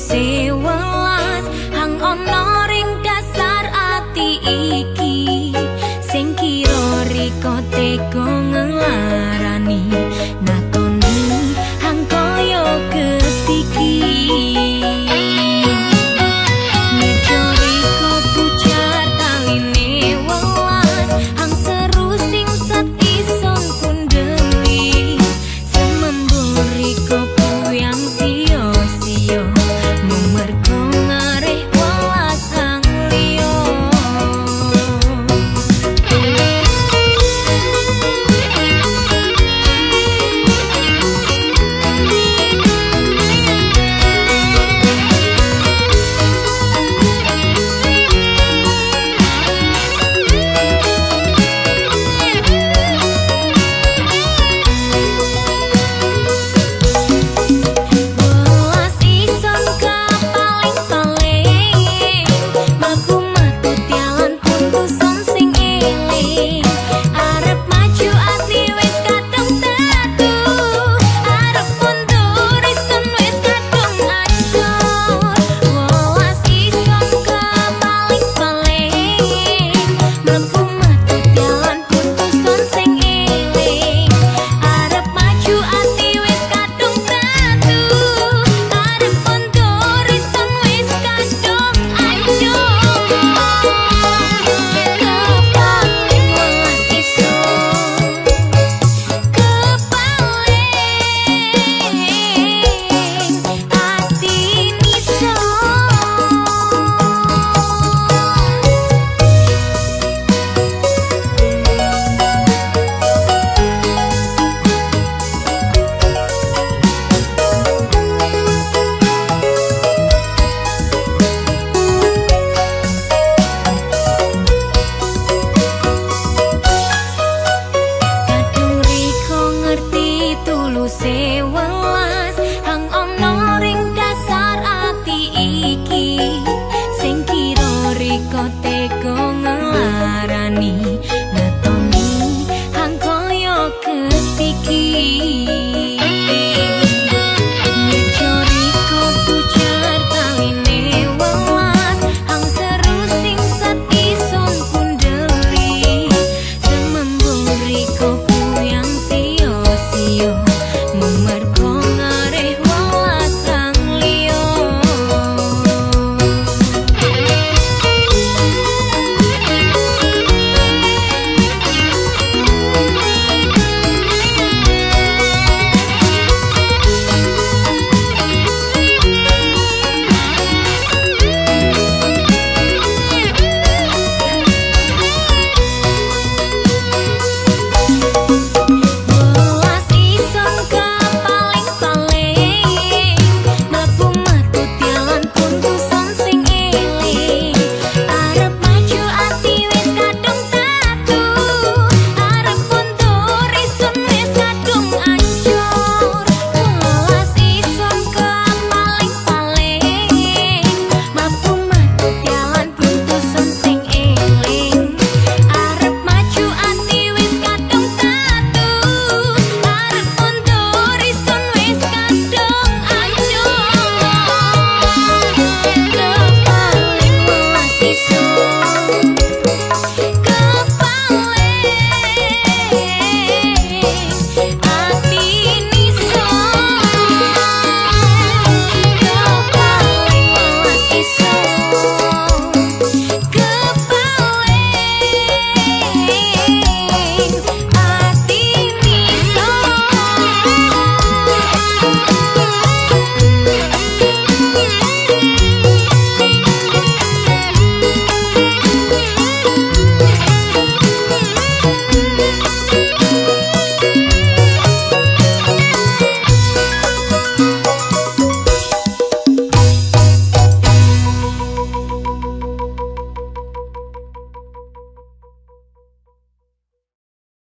si welas hang ana ring dasar ati iki sing kira riko go ngelara